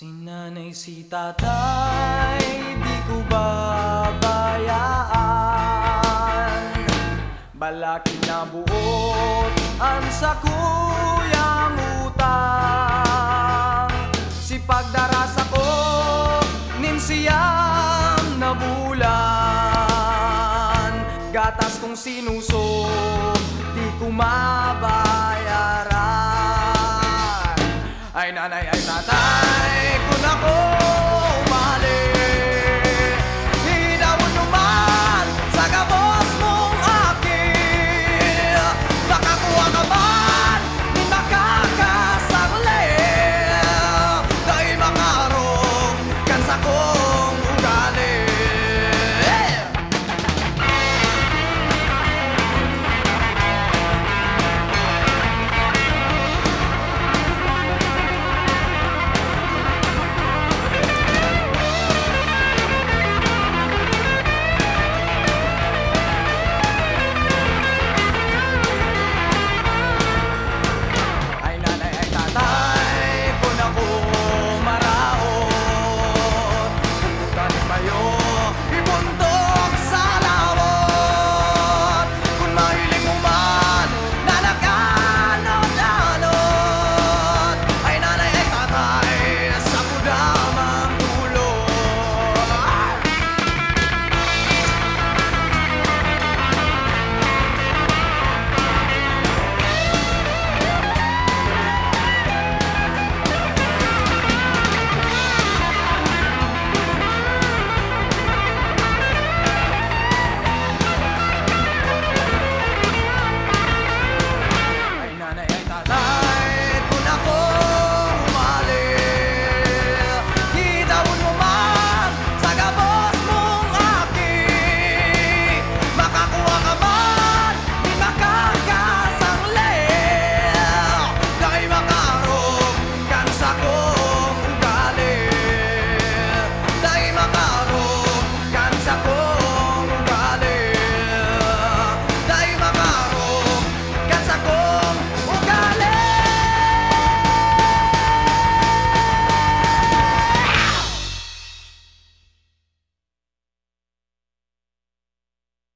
Si nanay si tatay di ko babayaan. Balakid na buot ang sa kuyang utang. Si pagdarasa ko nin siyam na bulan Gatas kong sinuso nanay ay tatay kung ako umalis